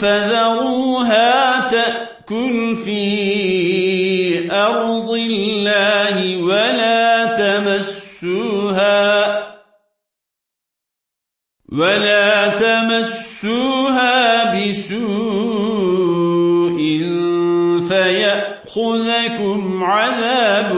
فذروها تأكل في أرض الله ولا تمسوها ولا تمسوها بسوء فيأخذكم عذاب